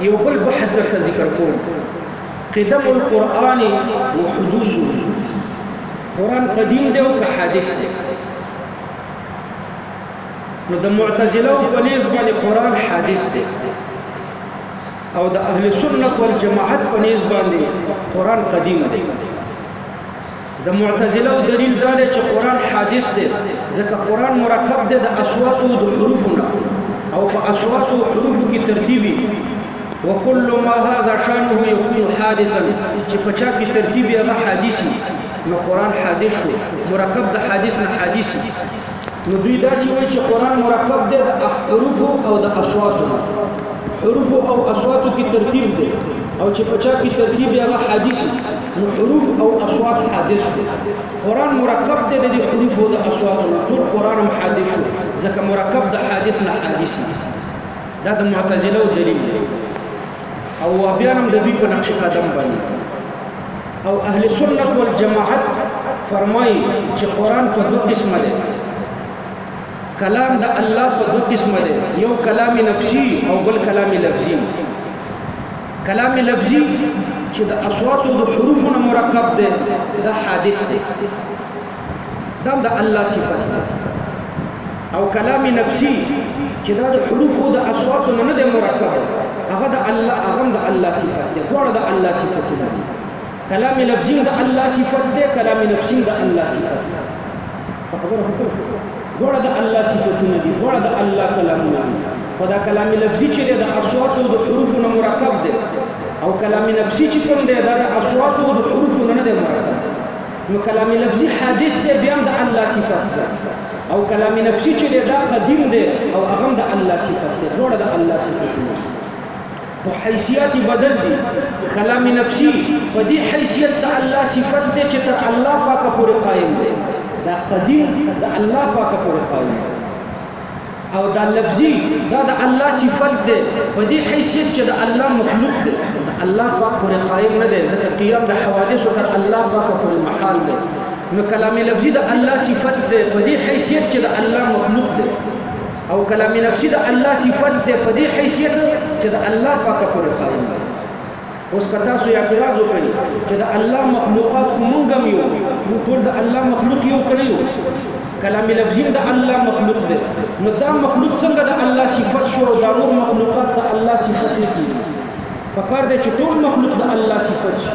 یو بل بحث درته ذکر کوم قدم القرآن و حدوث قرآن قدیم دی او که حادث دی نو د معتزله او پنیز باندې قرآن حادث دی او د اهل سنت والجماعت پنیز باندې قرآن قدیم دی د معتزله او دلیل دا دی چې قران حادث دی ځکه قران مرکب دی د اصوات او د حروفو نه او په اصوات او حروفو کې ترتیبي وکل ما هذا شانه يكون حادثا چې په چا کې ترتیب یې هغه حادثي نو قران حادث شو مرکب د حادث نه حادثي نو دوی دا چې وایي چې قران مرکب دی د حروفو او د اصوات نه حروفو او اصواتو کې ترتیب دی او چې په چا کې ترتیب یې هغه حادثي نو حروف او اصوات حادث شو قران مرکب دی د حروف او د اصوات نه ټول قران هم حادث شو ځکه مرکب د حادث نه حادث دا د معتزله او دلیل دی او وابیان هم د دوی په نقش قدم باندې او اهل سنت والجماعت فرمایي چې قران په دوه قسمه دی کلام د الله په دوه قسمه دی یو کلام نفسي او بل کلام لفظي کلام لفظي چې د اصوات او د حروفو نه مرکب دی دا حادث دی دا د الله صفت ده او کلام نفسي چې دا د حروف او د اصوات نه نه مرکب هغه د الله هغه د الله صفت ده دواړه د الله صفت دي کلام لفظي د الله صفت ده کلام نفسي د الله صفت ده خبره دواړه د الله صفتونه دي، دواړه د الله کلامونه دي، خو دا کلام لفظي چې دی د اصواتو او د حروفو نه مرکب دی او کلام نفسي چې کوم دی دا د اصواتو او د حروفو نه دی مرکب نو کلام لفظي حادث دی بیا د الله صفت ده او کلام نفسي چې دا قدیم دی او هغه د الله صفت دی ټول د الله صفت دی خو حیثیات بدل دي چې کلام نفسي په دې حیثیت د الله صفت دی چې تر الله پاک پورې قائم دی دا قدیم د الله پاک پورې قائم دی او دا لفظي دا د الله صفت ده په دې حیثیت چې د الله مخلوق ده د الله پاک پر قائم نه ده ځکه قیام د حوادث تر الله پاک پر محال ده نو کلام لفظي د الله صفت ده په دې حیثیت چې د الله مخلوق ده او کلام نفسي د الله صفت دی په دې حیثیت چې د الله پاک پر قائم دی اوس که تاسو اعتراض وکړئ چې د الله مخلوقات خو مونږ هم یو مونږ ټول د الله مخلوق یو کړی یو کلام لفظي د الله مخلوق دی نو دا مخلوق څنګه د الله صفت شو او دا نور مخلوقات د الله صفت نه کیږي په کار دی چې ټول مخلوق د الله صفت شي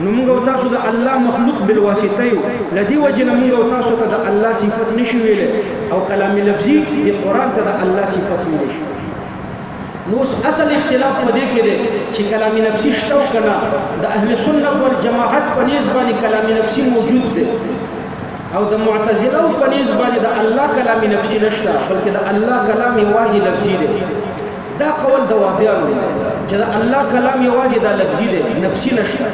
نو موږ او تاسو د الله مخلوق بل واسطه یو لدی وجه نه موږ او تاسو ته د الله صفات نشو ویل او کلام لفظي د قران ته د الله صفات ویل شي نو اصل اختلاف په دې کې دی چې کلام نفسي شته او کنه د اهل سنت والجماعت په نسبت باندې کلام نفسي موجود دی او د معتزله او په نسبت باندې د الله کلام نفسي نشته بلکې د الله کلام یوازې لفظي دی دا قول د وهابیانو دی چې د الله کلام یوازې دا لفظي دی نفسي نشته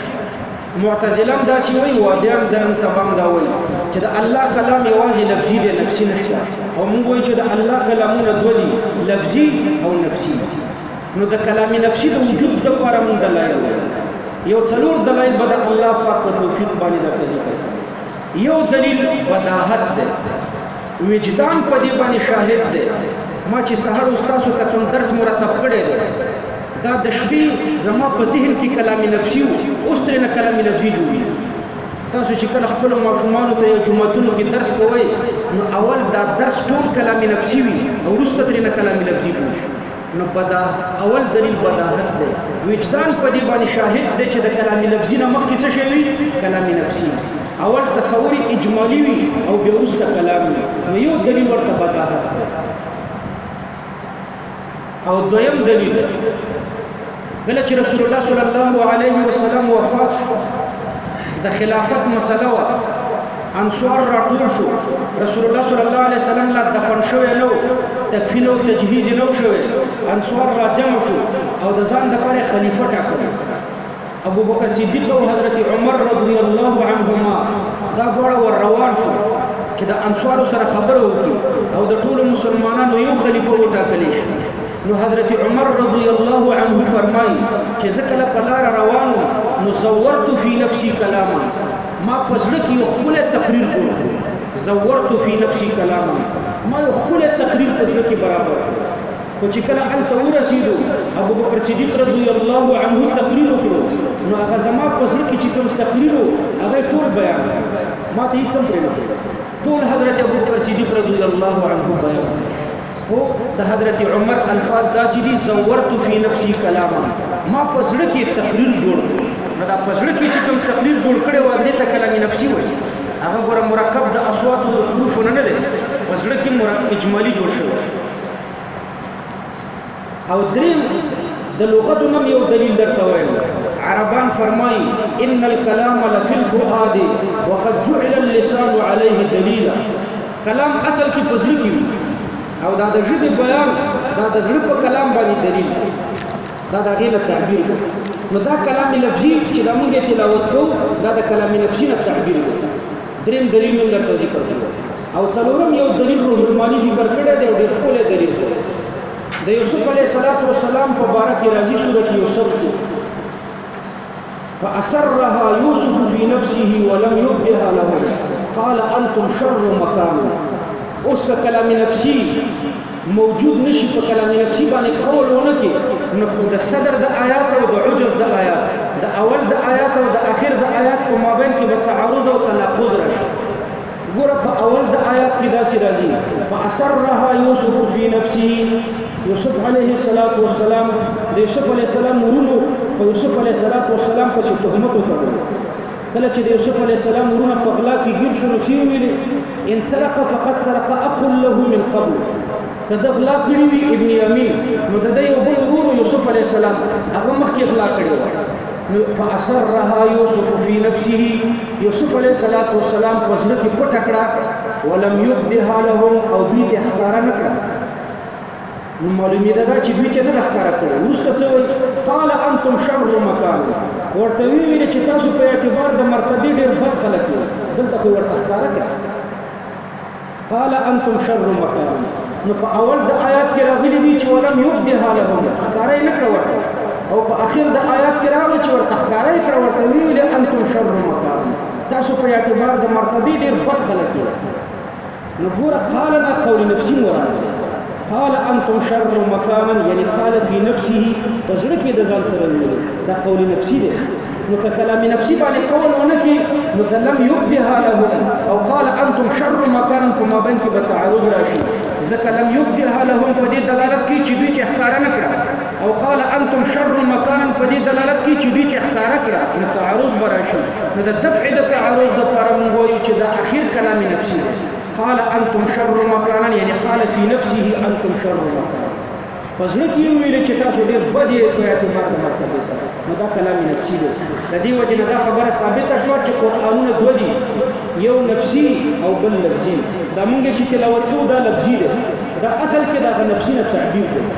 معتزله دا سی وی وهابیان د نن سبا دا وی چې د الله کلام یوازې لفظي دی نفسي نشته او موږ وایو چې د الله کلامونه دوه دي لفظي او نفسي نو د کلام نفسي د وجود لپاره موږ دلایل یو څلور دلایل به د الله پاک په توفیق باندې درته ذکر کړو یو دلیل بداهت دی وجدان په دې باندې شاهد دی ما چې سهار استادو ته کوم درس مرتب کړی دی دا د شپې زما په ذهن کې کلام لفظي و اوس ترې نه کلام لفظي جوړېږي تاسو چې کله خپل ماشومان ته یو جمعتونو کې درس کوئ نو اول دا درس ټول کلام لفظي وي او وروسته ترې نه کلام لفظي جوړ شي نو په دا اول دلیل بداهت دی. وجدان په دې باندې شاهد دی چې د کلام لفظي نه مخکې څه شی وي؟ کلام نفسي وي. اول تصور اجمالي وي او بیا وروسته کلام وي. نو یو دلیل ورته بداهت دی. او دویم دلیل کله چې رسول الله صلی الله علیه وسلم وفات شو د خلافت مسله و انصار راټول شو رسول الله صلی الله علیه وسلم لا دفن شوی نو تکفین او تجهیز نو شوی انصار را جمع شو او د ځان لپاره خلیفہ ټاکل ابو بکر صدیق او حضرت عمر رضی الله عنهما دا دواړه ور روان شو چې د انصار سره خبرو وکړي او د ټولو مسلمانانو یو خلیفہ وټاکل شي نو حضرت عمر رضی الله عنه فرمای چې زه کله په لار روان نو زورت فی نفسی کلاما ما پزړه کې یو خپل تقریر کړو زورت فی نفسی کلاما ما یو خپل تقریر پزړه کې برابر کړو خو چې کله هلته ورسېدو ابو بکر صدیق رضی الله عنه تقریر وکړو نو هغه زما په زړه کې چې کوم تقریر و هغه ټول بیان ما ته هیڅ هم پرې نه ټول حضرت ابو بکر صدیق رضی الله عنه بیان خو د حضرت عمر الفاظ داسې دي زورت فی نفسی کلاما ما په زړه کې تقریر جوړ کړ نو دا په زړه کې چې کوم تقریر جوړ کړی و دې ته کلام نفسی وایي هغه ګوره مرکب د اصوات او د حروفو نه نه دی په زړه کې مرکب اجمالی جوړ شوی او دریم د لغت نم یو دلیل درته وایم عربان فرمای ان الكلام لفي الفؤاد وقد جعل اللسان عليه دليلا کلام اصل کې پزړه کې او دا د ژبې بیان دا د زړه په کلام باندې دلیل دا د غیله تعبیر دی نو دا کلام لفظي چې دا موږ تلاوت کوو دا د کلام لفظي نه تعبیر دی دریم دلیل مې درته ذکر کړو او څلورم یو دلیل روح المانی ذکر کړی دی او ډېر ښکلی دلیل دی د یوسف علیه السلام په باره کې راځي سورت یوسف کې فأسرها يوسف في نفسه ولم يبدها لهم قال أنتم شر مكان أسك لم نفسي موجود نشي په کلام نفسي باندې قول ونه کی نو د صدر د آیات او د عجز د آیات د اول د آیات او د اخر د آیات په مابین کې به تعارض او تناقض راشي ګوره په اول د آیات کې داسې راځي فاسرها یوسف فی نفسه یوسف علیه الصلاۃ والسلام د یوسف علیه السلام ورونو په یوسف علیه الصلاۃ والسلام پسې تهمت وکړ کله چې د یوسف علیه السلام ورونه په غلا کې ګیر شو نو څه یې ویلي ان سرق فقد سرق اخ له من قبل که د غلا کړي وي ابن یمین نو د یو بل ورور یوسف علیه السلام هغه مخکې غلا کړي و نو فاسرها یوسف فی نفسه یوسف علیه السلام په ځل کې پټ کړه ولم یبدها لهم او دوی ته ښکارا نه کړه نو معلومیده دا چې دوی ته نه ښکارا کړو ورسته څه وایي قال انتم شر مکان ورته وی ویل چې تاسو په اعتبار د مرتبه ډیر بد خلک یو دلته خو ورته ښکارا کړ قال انتم شر مکان نو په اول د آیات کې راغلي دي چې ولم یبدها لهم ښکارا نه کړ ورته او په اخر د آیات کې راغلي چې ورته ښکارا کړ ورته وی ویل انتم شر مکان تاسو په اعتبار د مرتبه ډیر بد خلک یو نو ګوره قال دا قول نفسي مراد دی قال انتم شر مکانا یعنی قال فی نفسه په زړه کې د ځان سره ویل دا قول نفسي دی نو که کلام نفسي باندې قول ونه کې نو که لم یبدها له او قال انتم شر مکانا په مابین کې به تعارض راشي ځکه لم یبدها لهم په دې دلالت کوي چې دوی چې ښکاره نه کړه او قال انتم شر مکانا په دې دلالت کوي چې دوی چې ښکاره کړه نو تعارض به راشي نو د دفع د تعارض دپاره موږ وایو چې دا اخیر کلام نفسي دی قال انتم شر مکانا یعنی قال فی نفسه انتم شر مکانا په زړه کې یې ویلې چې تاسو ډېر بد یې په اعتبار د مرتبې سره نو دا کلام نفسي دی د دې وجې نه دا خبره ثابته شوه چې قرآنونه دوه دي یو نفسي او بل لفظي دا مونږ چې تلاوت کوو دا لفظي دی دا اصل کې دا نفسي نه تعبیر دی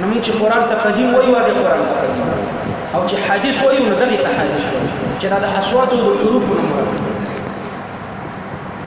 نو موږ چې قران ته قدیم وایو هغه قران ته قدیم او چې حدیث وایو نو دغه ته حدیث وایو چې دا د اصوات او د حروف نه مراد